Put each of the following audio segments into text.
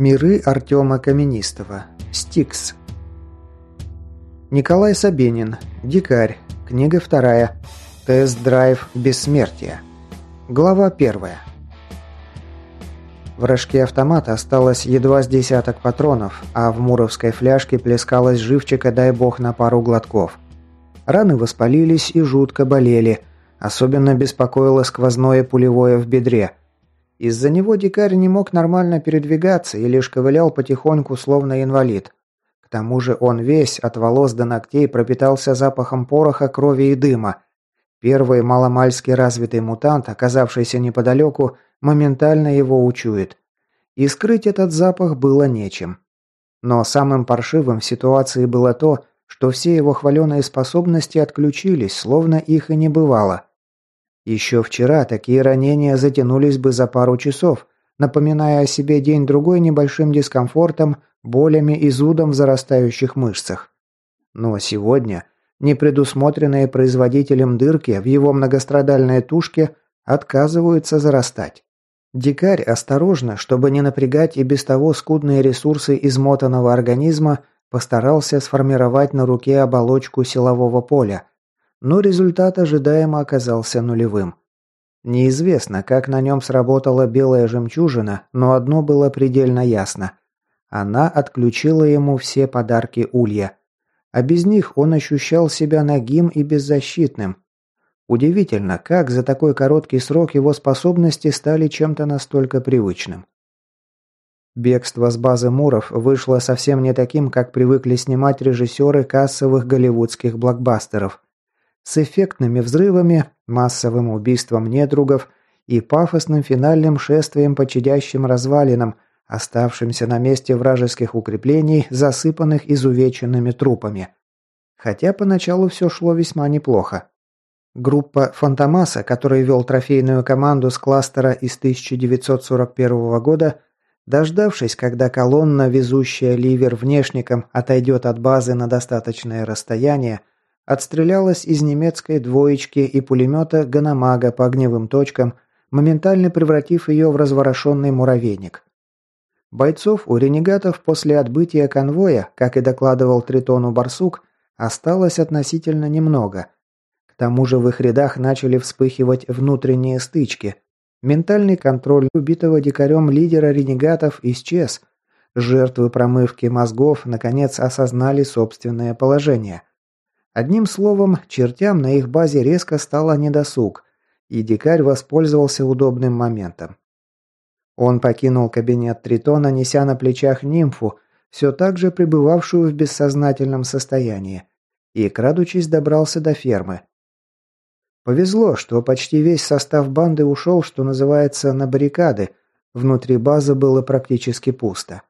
Миры Артема Каменистого. Стикс. Николай Собенин. Дикарь. Книга вторая. Тест-драйв бессмертия. Глава первая. В рожке автомата осталось едва с десяток патронов, а в муровской фляжке плескалась живчика, дай бог, на пару глотков. Раны воспалились и жутко болели. Особенно беспокоило сквозное пулевое в бедре – из-за него дикарь не мог нормально передвигаться и лишь ковылял потихоньку, словно инвалид. К тому же он весь, от волос до ногтей, пропитался запахом пороха, крови и дыма. Первый маломальски развитый мутант, оказавшийся неподалеку, моментально его учует. И скрыть этот запах было нечем. Но самым паршивым в ситуации было то, что все его хваленые способности отключились, словно их и не бывало. Еще вчера такие ранения затянулись бы за пару часов, напоминая о себе день-другой небольшим дискомфортом, болями и зудом в зарастающих мышцах. Но сегодня непредусмотренные производителем дырки в его многострадальной тушке отказываются зарастать. Дикарь осторожно, чтобы не напрягать и без того скудные ресурсы измотанного организма, постарался сформировать на руке оболочку силового поля, но результат ожидаемо оказался нулевым. Неизвестно, как на нем сработала белая жемчужина, но одно было предельно ясно. Она отключила ему все подарки Улья. А без них он ощущал себя нагим и беззащитным. Удивительно, как за такой короткий срок его способности стали чем-то настолько привычным. Бегство с базы Муров вышло совсем не таким, как привыкли снимать режиссеры кассовых голливудских блокбастеров – с эффектными взрывами, массовым убийством недругов и пафосным финальным шествием по чадящим развалинам, оставшимся на месте вражеских укреплений, засыпанных изувеченными трупами. Хотя поначалу все шло весьма неплохо. Группа «Фантомаса», который вел трофейную команду с кластера из 1941 года, дождавшись, когда колонна, везущая ливер внешником, отойдет от базы на достаточное расстояние, отстрелялась из немецкой двоечки и пулемета Ганамага по огневым точкам, моментально превратив ее в разворошенный муравейник. Бойцов у ренегатов после отбытия конвоя, как и докладывал Тритону Барсук, осталось относительно немного. К тому же в их рядах начали вспыхивать внутренние стычки. Ментальный контроль убитого дикарем лидера ренегатов исчез. Жертвы промывки мозгов наконец осознали собственное положение – Одним словом, чертям на их базе резко стало недосуг, и дикарь воспользовался удобным моментом. Он покинул кабинет Тритона, неся на плечах нимфу, все так же пребывавшую в бессознательном состоянии, и, крадучись, добрался до фермы. Повезло, что почти весь состав банды ушел, что называется, на баррикады, внутри базы было практически пусто.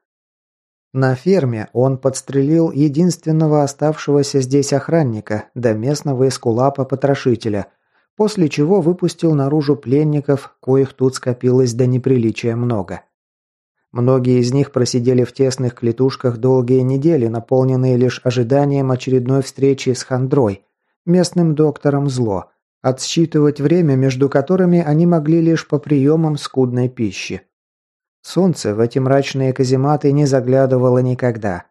На ферме он подстрелил единственного оставшегося здесь охранника, до местного эскулапа-потрошителя, после чего выпустил наружу пленников, коих тут скопилось до неприличия много. Многие из них просидели в тесных клетушках долгие недели, наполненные лишь ожиданием очередной встречи с Хандрой, местным доктором зло, отсчитывать время, между которыми они могли лишь по приемам скудной пищи. Солнце в эти мрачные казематы не заглядывало никогда.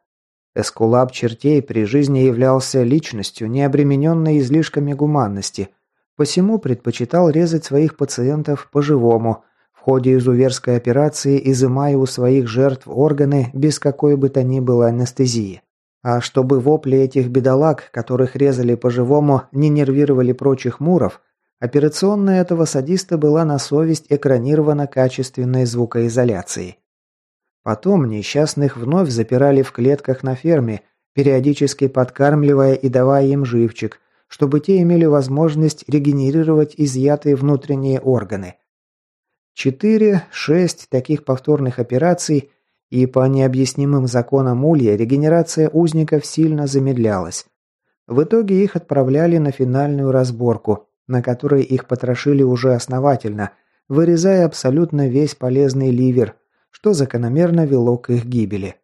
Эскулап чертей при жизни являлся личностью, не обремененной излишками гуманности, посему предпочитал резать своих пациентов по-живому, в ходе изуверской операции изымая у своих жертв органы без какой бы то ни было анестезии. А чтобы вопли этих бедолаг, которых резали по-живому, не нервировали прочих муров, Операционная этого садиста была на совесть экранирована качественной звукоизоляцией. Потом несчастных вновь запирали в клетках на ферме, периодически подкармливая и давая им живчик, чтобы те имели возможность регенерировать изъятые внутренние органы. Четыре-шесть таких повторных операций, и по необъяснимым законам Улья регенерация узников сильно замедлялась. В итоге их отправляли на финальную разборку, на которой их потрошили уже основательно, вырезая абсолютно весь полезный ливер, что закономерно вело к их гибели.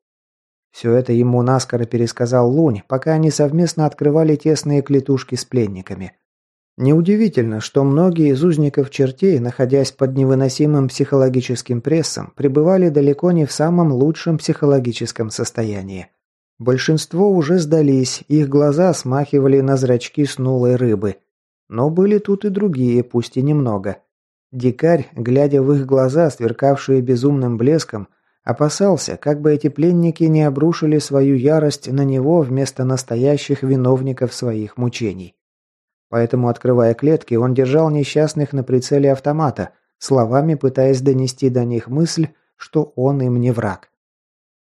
Все это ему наскоро пересказал Лунь, пока они совместно открывали тесные клетушки с пленниками. Неудивительно, что многие из узников чертей, находясь под невыносимым психологическим прессом, пребывали далеко не в самом лучшем психологическом состоянии. Большинство уже сдались, их глаза смахивали на зрачки снулой рыбы. Но были тут и другие, пусть и немного. Дикарь, глядя в их глаза, сверкавшие безумным блеском, опасался, как бы эти пленники не обрушили свою ярость на него вместо настоящих виновников своих мучений. Поэтому, открывая клетки, он держал несчастных на прицеле автомата, словами пытаясь донести до них мысль, что он им не враг.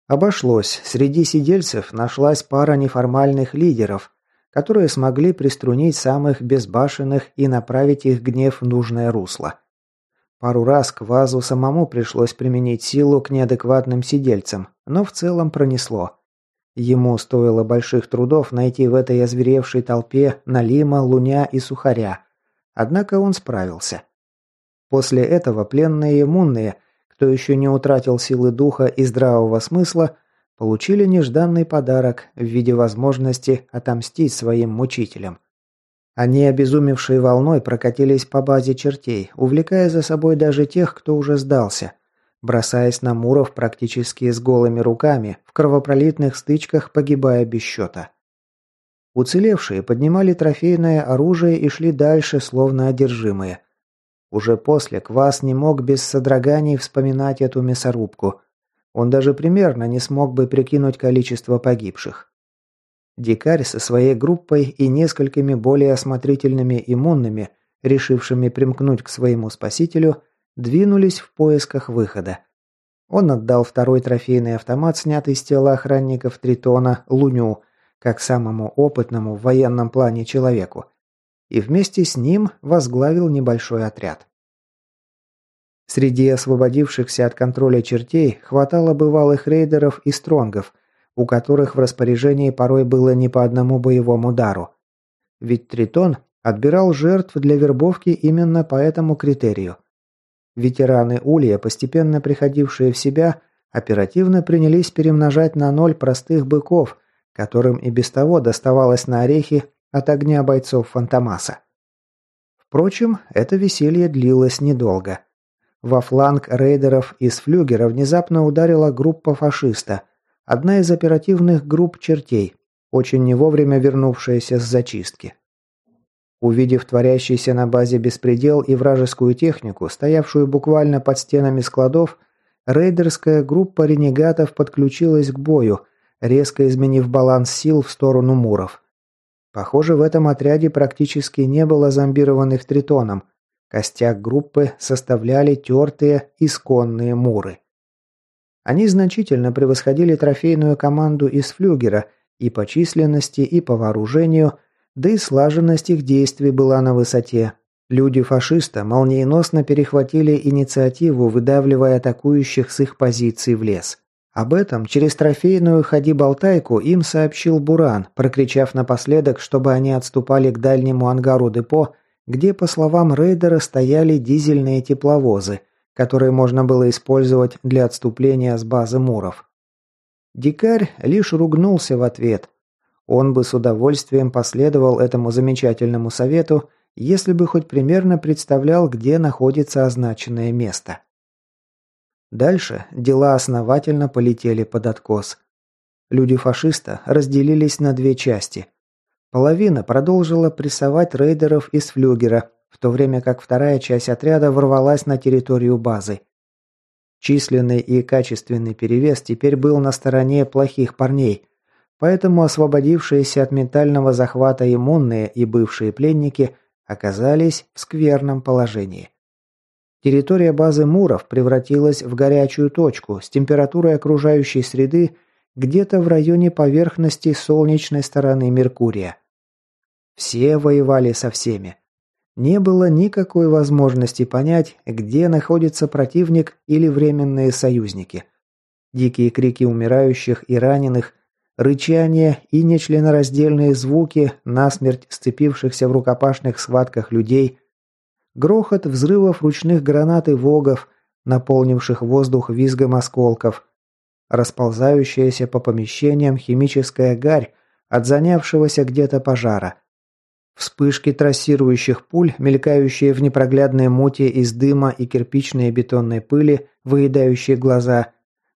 Обошлось. Среди сидельцев нашлась пара неформальных лидеров, которые смогли приструнить самых безбашенных и направить их гнев в нужное русло. Пару раз к вазу самому пришлось применить силу к неадекватным сидельцам, но в целом пронесло. Ему стоило больших трудов найти в этой озверевшей толпе Налима, Луня и Сухаря. Однако он справился. После этого пленные иммунные, кто еще не утратил силы духа и здравого смысла, получили нежданный подарок в виде возможности отомстить своим мучителям. Они, обезумевшей волной, прокатились по базе чертей, увлекая за собой даже тех, кто уже сдался бросаясь на Муров практически с голыми руками, в кровопролитных стычках погибая без счета. Уцелевшие поднимали трофейное оружие и шли дальше, словно одержимые. Уже после Квас не мог без содроганий вспоминать эту мясорубку. Он даже примерно не смог бы прикинуть количество погибших. Дикарь со своей группой и несколькими более осмотрительными иммунными, решившими примкнуть к своему спасителю, двинулись в поисках выхода. Он отдал второй трофейный автомат, снятый с тела охранников Тритона, Луню, как самому опытному в военном плане человеку, и вместе с ним возглавил небольшой отряд. Среди освободившихся от контроля чертей хватало бывалых рейдеров и стронгов, у которых в распоряжении порой было не по одному боевому дару. Ведь Тритон отбирал жертв для вербовки именно по этому критерию – Ветераны Улья, постепенно приходившие в себя, оперативно принялись перемножать на ноль простых быков, которым и без того доставалось на орехи от огня бойцов Фантомаса. Впрочем, это веселье длилось недолго. Во фланг рейдеров из флюгера внезапно ударила группа фашиста, одна из оперативных групп чертей, очень не вовремя вернувшаяся с зачистки. Увидев творящийся на базе беспредел и вражескую технику, стоявшую буквально под стенами складов, рейдерская группа ренегатов подключилась к бою, резко изменив баланс сил в сторону муров. Похоже, в этом отряде практически не было зомбированных тритоном. Костяк группы составляли тертые исконные муры. Они значительно превосходили трофейную команду из флюгера и по численности, и по вооружению – да и слаженность их действий была на высоте. Люди фашиста молниеносно перехватили инициативу, выдавливая атакующих с их позиций в лес. Об этом через трофейную ходи-болтайку им сообщил Буран, прокричав напоследок, чтобы они отступали к дальнему ангару депо, где, по словам рейдера, стояли дизельные тепловозы, которые можно было использовать для отступления с базы Муров. Дикарь лишь ругнулся в ответ – он бы с удовольствием последовал этому замечательному совету, если бы хоть примерно представлял, где находится означенное место. Дальше дела основательно полетели под откос. Люди фашиста разделились на две части. Половина продолжила прессовать рейдеров из флюгера, в то время как вторая часть отряда ворвалась на территорию базы. Численный и качественный перевес теперь был на стороне плохих парней, Поэтому освободившиеся от ментального захвата иммунные и бывшие пленники оказались в скверном положении. Территория базы Муров превратилась в горячую точку с температурой окружающей среды где-то в районе поверхности солнечной стороны Меркурия. Все воевали со всеми. Не было никакой возможности понять, где находится противник или временные союзники. Дикие крики умирающих и раненых Рычание и нечленораздельные звуки насмерть сцепившихся в рукопашных схватках людей, грохот взрывов ручных гранат и вогов, наполнивших воздух визгом осколков, расползающаяся по помещениям химическая гарь от занявшегося где-то пожара. Вспышки трассирующих пуль, мелькающие в непроглядной муте из дыма и кирпичной бетонной пыли, выедающие глаза,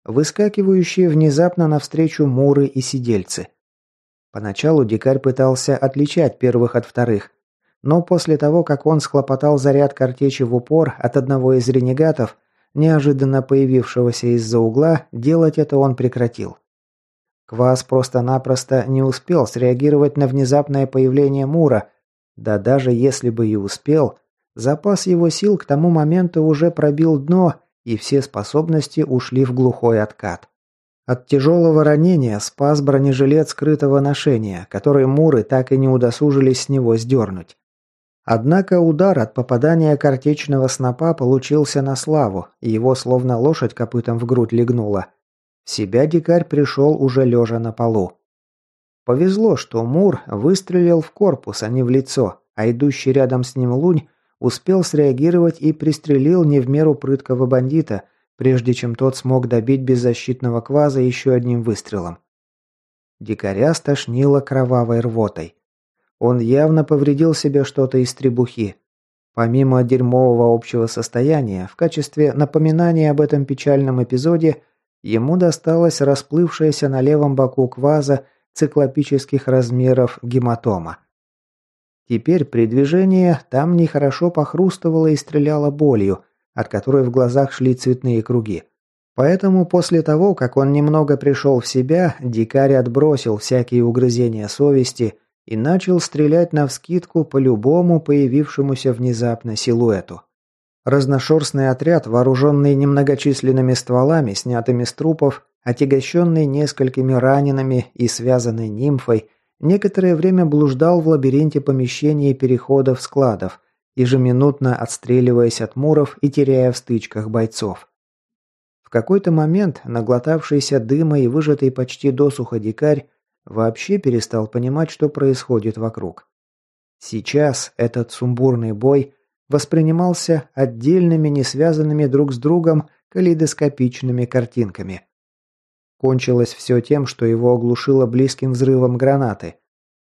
выскакивающие внезапно навстречу муры и сидельцы. Поначалу дикарь пытался отличать первых от вторых, но после того, как он схлопотал заряд картечи в упор от одного из ренегатов, неожиданно появившегося из-за угла, делать это он прекратил. Квас просто-напросто не успел среагировать на внезапное появление Мура, да даже если бы и успел, запас его сил к тому моменту уже пробил дно, и все способности ушли в глухой откат. От тяжелого ранения спас бронежилет скрытого ношения, который Муры так и не удосужились с него сдернуть. Однако удар от попадания картечного снопа получился на славу, и его словно лошадь копытом в грудь легнула. В себя дикарь пришел уже лежа на полу. Повезло, что Мур выстрелил в корпус, а не в лицо, а идущий рядом с ним лунь успел среагировать и пристрелил не в меру прыткого бандита, прежде чем тот смог добить беззащитного кваза еще одним выстрелом. Дикаря стошнило кровавой рвотой. Он явно повредил себе что-то из требухи. Помимо дерьмового общего состояния, в качестве напоминания об этом печальном эпизоде, ему досталась расплывшаяся на левом боку кваза циклопических размеров гематома. Теперь при движении там нехорошо похрустывало и стреляло болью, от которой в глазах шли цветные круги. Поэтому после того, как он немного пришел в себя, дикарь отбросил всякие угрызения совести и начал стрелять навскидку по любому появившемуся внезапно силуэту. Разношерстный отряд, вооруженный немногочисленными стволами, снятыми с трупов, отягощенный несколькими ранеными и связанный нимфой, некоторое время блуждал в лабиринте помещений и переходов складов, ежеминутно отстреливаясь от муров и теряя в стычках бойцов. В какой-то момент наглотавшийся дыма и выжатый почти досуха дикарь Вообще перестал понимать, что происходит вокруг. Сейчас этот сумбурный бой воспринимался отдельными, не связанными друг с другом калейдоскопичными картинками. Кончилось все тем, что его оглушило близким взрывом гранаты.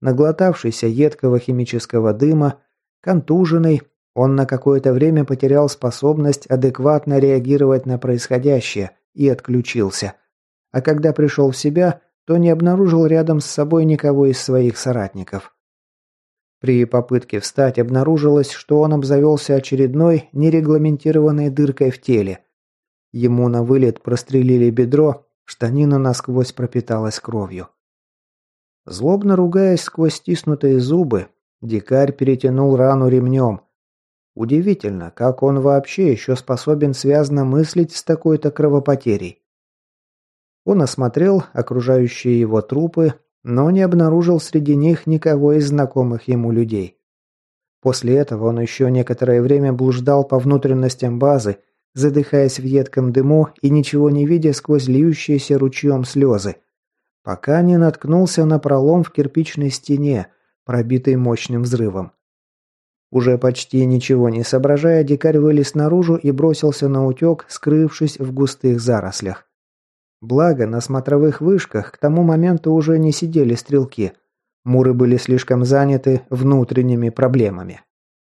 Наглотавшийся едкого химического дыма, контуженный, он на какое-то время потерял способность адекватно реагировать на происходящее и отключился. А когда пришел в себя, то не обнаружил рядом с собой никого из своих соратников. При попытке встать обнаружилось, что он обзавелся очередной нерегламентированной дыркой в теле. Ему на вылет прострелили бедро, штанина насквозь пропиталась кровью. Злобно ругаясь сквозь стиснутые зубы, дикарь перетянул рану ремнем. Удивительно, как он вообще еще способен связно мыслить с такой-то кровопотерей. Он осмотрел окружающие его трупы, но не обнаружил среди них никого из знакомых ему людей. После этого он еще некоторое время блуждал по внутренностям базы, задыхаясь в едком дыму и ничего не видя сквозь льющиеся ручьем слезы, пока не наткнулся на пролом в кирпичной стене, пробитый мощным взрывом. Уже почти ничего не соображая, дикарь вылез наружу и бросился на утек, скрывшись в густых зарослях. Благо, на смотровых вышках к тому моменту уже не сидели стрелки. Муры были слишком заняты внутренними проблемами.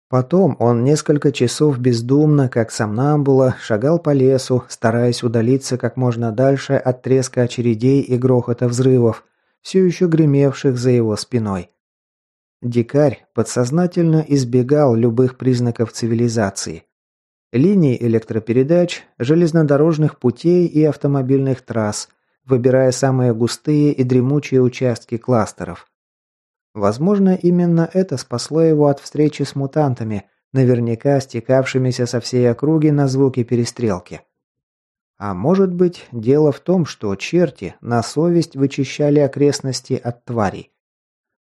Потом он несколько часов бездумно, как сомнамбула, шагал по лесу, стараясь удалиться как можно дальше от треска очередей и грохота взрывов, все еще гремевших за его спиной. Дикарь подсознательно избегал любых признаков цивилизации линий электропередач, железнодорожных путей и автомобильных трасс, выбирая самые густые и дремучие участки кластеров. Возможно, именно это спасло его от встречи с мутантами, наверняка стекавшимися со всей округи на звуки перестрелки. А может быть, дело в том, что черти на совесть вычищали окрестности от тварей.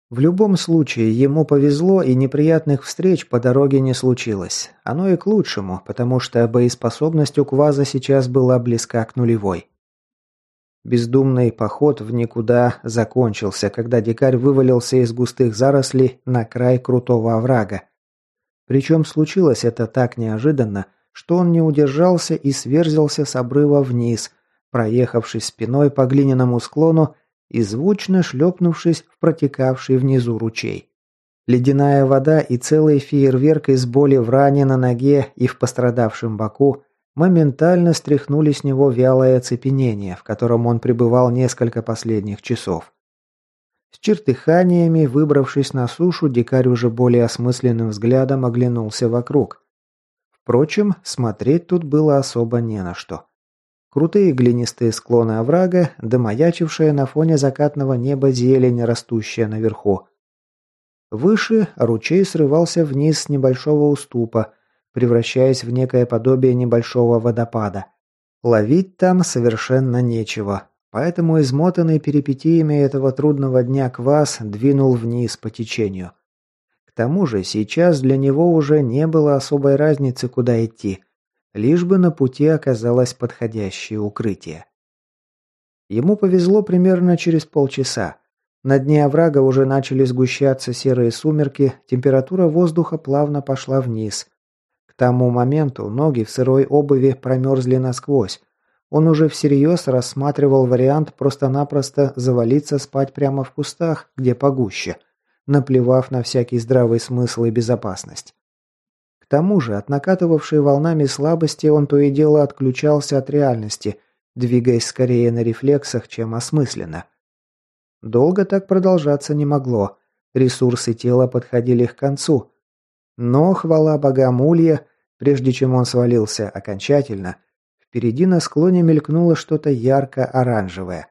В любом случае, ему повезло и неприятных встреч по дороге не случилось. Оно и к лучшему, потому что боеспособность у Кваза сейчас была близка к нулевой. Бездумный поход в никуда закончился, когда дикарь вывалился из густых зарослей на край крутого оврага. Причем случилось это так неожиданно, что он не удержался и сверзился с обрыва вниз, проехавшись спиной по глиняному склону и звучно шлепнувшись в протекавший внизу ручей. Ледяная вода и целый фейерверк из боли в ране на ноге и в пострадавшем боку моментально стряхнули с него вялое оцепенение, в котором он пребывал несколько последних часов. С чертыханиями, выбравшись на сушу, дикарь уже более осмысленным взглядом оглянулся вокруг. Впрочем, смотреть тут было особо не на что. Крутые глинистые склоны оврага, да маячившая на фоне закатного неба зелень, растущая наверху. Выше ручей срывался вниз с небольшого уступа, превращаясь в некое подобие небольшого водопада. Ловить там совершенно нечего, поэтому измотанный перипетиями этого трудного дня квас двинул вниз по течению. К тому же сейчас для него уже не было особой разницы, куда идти лишь бы на пути оказалось подходящее укрытие. Ему повезло примерно через полчаса. На дне оврага уже начали сгущаться серые сумерки, температура воздуха плавно пошла вниз. К тому моменту ноги в сырой обуви промерзли насквозь. Он уже всерьез рассматривал вариант просто-напросто завалиться спать прямо в кустах, где погуще, наплевав на всякий здравый смысл и безопасность. К тому же, от накатывавшей волнами слабости он то и дело отключался от реальности, двигаясь скорее на рефлексах, чем осмысленно. Долго так продолжаться не могло. Ресурсы тела подходили к концу. Но, хвала богам Улья, прежде чем он свалился окончательно, впереди на склоне мелькнуло что-то ярко-оранжевое.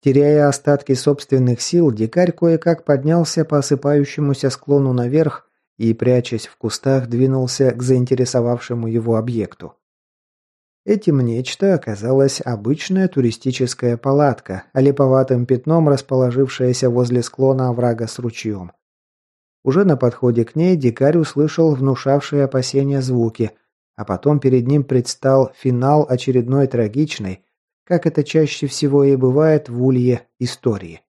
Теряя остатки собственных сил, дикарь кое-как поднялся по осыпающемуся склону наверх и, прячась в кустах, двинулся к заинтересовавшему его объекту. Этим нечто оказалась обычная туристическая палатка, олиповатым пятном расположившаяся возле склона оврага с ручьем. Уже на подходе к ней дикарь услышал внушавшие опасения звуки, а потом перед ним предстал финал очередной трагичной, как это чаще всего и бывает в улье, истории.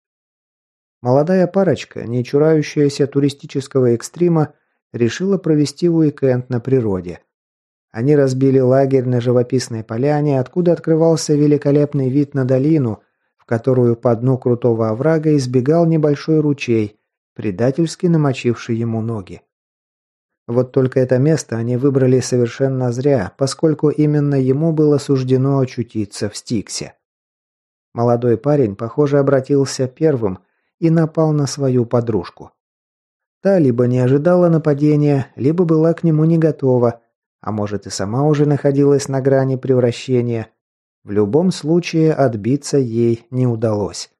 Молодая парочка, не чурающаяся туристического экстрима, решила провести уикенд на природе. Они разбили лагерь на живописной поляне, откуда открывался великолепный вид на долину, в которую по дну крутого оврага избегал небольшой ручей, предательски намочивший ему ноги. Вот только это место они выбрали совершенно зря, поскольку именно ему было суждено очутиться в Стиксе. Молодой парень, похоже, обратился первым и напал на свою подружку. Та либо не ожидала нападения, либо была к нему не готова, а может и сама уже находилась на грани превращения. В любом случае отбиться ей не удалось.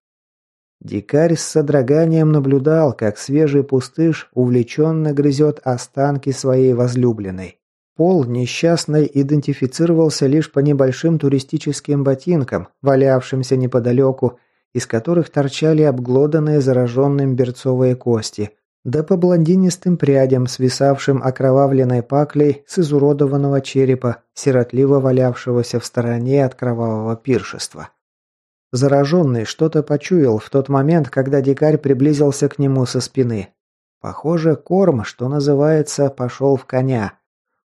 Дикарь с содроганием наблюдал, как свежий пустыш увлеченно грызет останки своей возлюбленной. Пол несчастной идентифицировался лишь по небольшим туристическим ботинкам, валявшимся неподалеку, из которых торчали обглоданные зараженным берцовые кости, да по блондинистым прядям, свисавшим окровавленной паклей с изуродованного черепа, сиротливо валявшегося в стороне от кровавого пиршества. Зараженный что-то почуял в тот момент, когда дикарь приблизился к нему со спины. Похоже, корм, что называется, пошел в коня.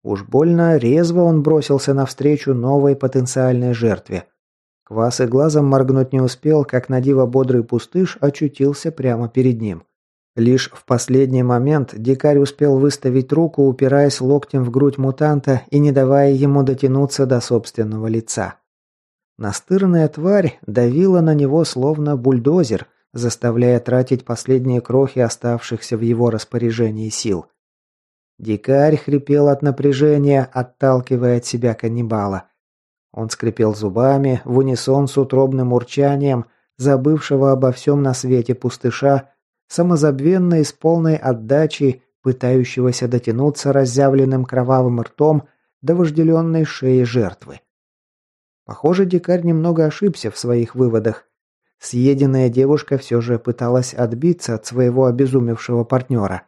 Уж больно резво он бросился навстречу новой потенциальной жертве. Квас и глазом моргнуть не успел, как на диво бодрый пустыш очутился прямо перед ним. Лишь в последний момент дикарь успел выставить руку, упираясь локтем в грудь мутанта и не давая ему дотянуться до собственного лица. Настырная тварь давила на него словно бульдозер, заставляя тратить последние крохи оставшихся в его распоряжении сил. Дикарь хрипел от напряжения, отталкивая от себя каннибала. Он скрипел зубами в унисон с утробным урчанием, забывшего обо всем на свете пустыша, самозабвенно и с полной отдачей пытающегося дотянуться разъявленным кровавым ртом до вожделенной шеи жертвы. Похоже, дикарь немного ошибся в своих выводах. Съеденная девушка все же пыталась отбиться от своего обезумевшего партнера.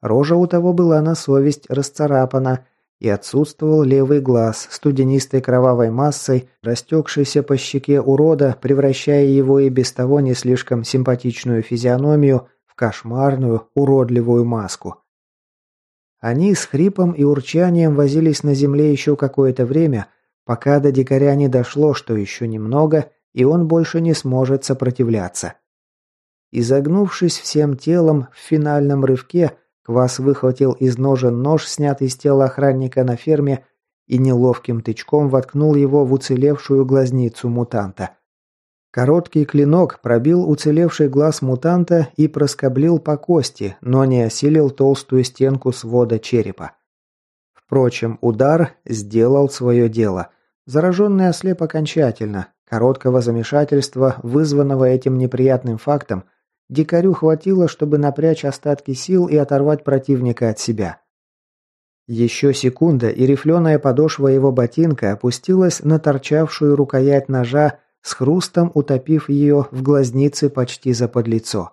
Рожа у того была на совесть расцарапана, и отсутствовал левый глаз, студенистой кровавой массой, растекшейся по щеке урода, превращая его и без того не слишком симпатичную физиономию в кошмарную, уродливую маску. Они с хрипом и урчанием возились на земле еще какое-то время, пока до дикаря не дошло, что еще немного, и он больше не сможет сопротивляться. Изогнувшись всем телом в финальном рывке, Квас выхватил из ножен нож, снятый с тела охранника на ферме, и неловким тычком воткнул его в уцелевшую глазницу мутанта. Короткий клинок пробил уцелевший глаз мутанта и проскоблил по кости, но не осилил толстую стенку свода черепа. Впрочем, удар сделал свое дело. Зараженный ослеп окончательно. Короткого замешательства, вызванного этим неприятным фактом, дикарю хватило, чтобы напрячь остатки сил и оторвать противника от себя. Еще секунда, и рифленая подошва его ботинка опустилась на торчавшую рукоять ножа, с хрустом утопив ее в глазнице почти за подлицо.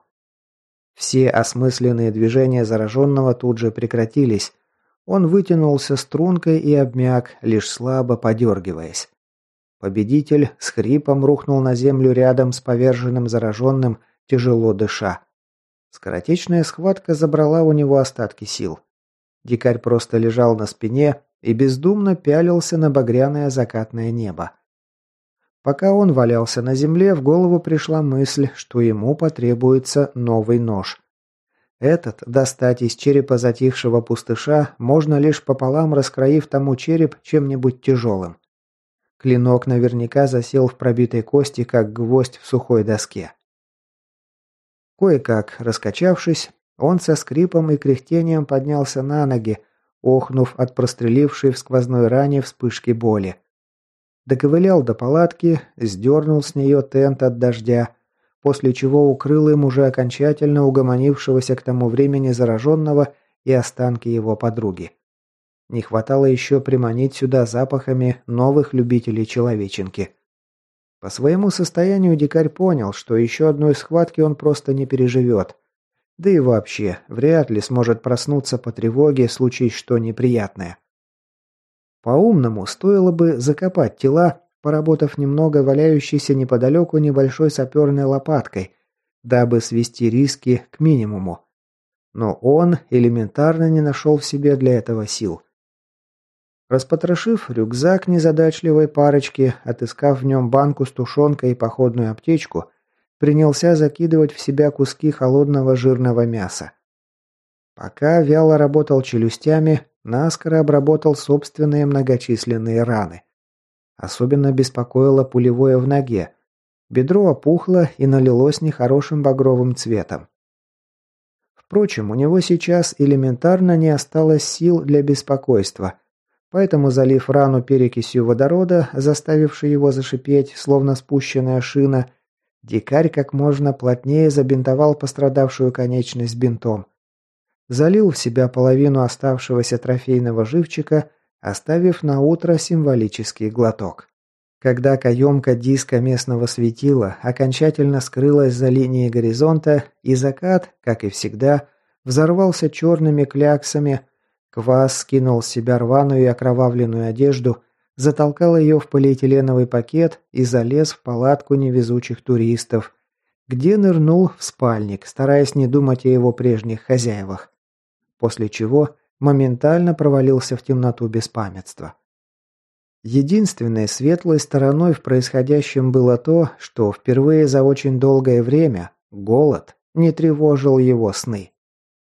Все осмысленные движения зараженного тут же прекратились. Он вытянулся стрункой и обмяк, лишь слабо подергиваясь. Победитель с хрипом рухнул на землю рядом с поверженным зараженным, тяжело дыша. Скоротечная схватка забрала у него остатки сил. Дикарь просто лежал на спине и бездумно пялился на багряное закатное небо. Пока он валялся на земле, в голову пришла мысль, что ему потребуется новый нож. Этот достать из черепа затихшего пустыша можно лишь пополам раскроив тому череп чем-нибудь тяжелым. Клинок наверняка засел в пробитой кости, как гвоздь в сухой доске. Кое-как, раскачавшись, он со скрипом и кряхтением поднялся на ноги, охнув от прострелившей в сквозной ране вспышки боли. Доковылял до палатки, сдернул с нее тент от дождя, после чего укрыл им уже окончательно угомонившегося к тому времени зараженного и останки его подруги. Не хватало еще приманить сюда запахами новых любителей человеченки. По своему состоянию дикарь понял, что еще одной схватки он просто не переживет. Да и вообще, вряд ли сможет проснуться по тревоге, случись что неприятное. По-умному, стоило бы закопать тела, поработав немного валяющейся неподалеку небольшой саперной лопаткой, дабы свести риски к минимуму. Но он элементарно не нашел в себе для этого сил. Распотрошив рюкзак незадачливой парочки, отыскав в нем банку с тушенкой и походную аптечку, принялся закидывать в себя куски холодного жирного мяса. Пока вяло работал челюстями, наскоро обработал собственные многочисленные раны. Особенно беспокоило пулевое в ноге. Бедро опухло и налилось нехорошим багровым цветом. Впрочем, у него сейчас элементарно не осталось сил для беспокойства, поэтому, залив рану перекисью водорода, заставившей его зашипеть, словно спущенная шина, дикарь как можно плотнее забинтовал пострадавшую конечность бинтом залил в себя половину оставшегося трофейного живчика, оставив на утро символический глоток. Когда каемка диска местного светила окончательно скрылась за линией горизонта, и закат, как и всегда, взорвался черными кляксами, Квас скинул с себя рваную и окровавленную одежду, затолкал ее в полиэтиленовый пакет и залез в палатку невезучих туристов, где нырнул в спальник, стараясь не думать о его прежних хозяевах после чего моментально провалился в темноту беспамятства. Единственной светлой стороной в происходящем было то, что впервые за очень долгое время голод не тревожил его сны.